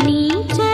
நீச்ச